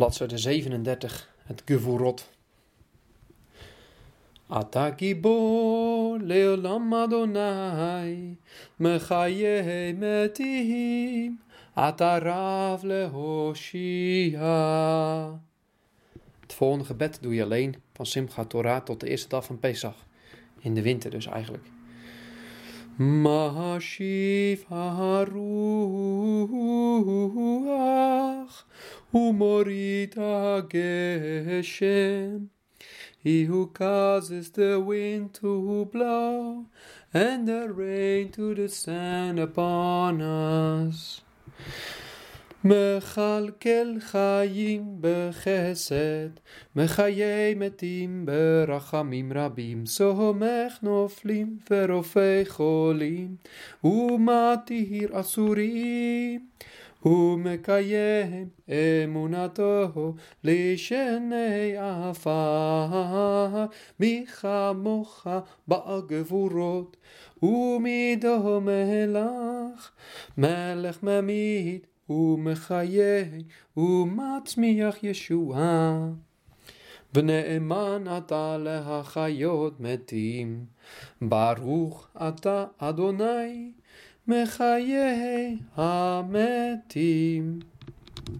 bladzijde 37, het Gevurot. Atakibo leolam Adonai, mechaye metihim, atarav lehoshia. Het volgende gebed doe je alleen van Simchat Torah tot de eerste dag van Pesach. In de winter dus eigenlijk. Mahashiv haruah. umorit hageshem He who causes the wind to blow and the rain to descend upon us. מכלכל חיים בחסד, מחיי מתים ברחמים רבים, סומך נופלים ורופא חולים, ומתיר אסורים. ומקיים אמונתו לשני עפר, מי כמוך בעל גבורות, ומידו מלך, מלך ממית ומחיה, ומצמיח ישועה. ונאמן אתה להחיות מתים, ברוך אתה אדוני, מחיי המתים.